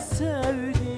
sevdim.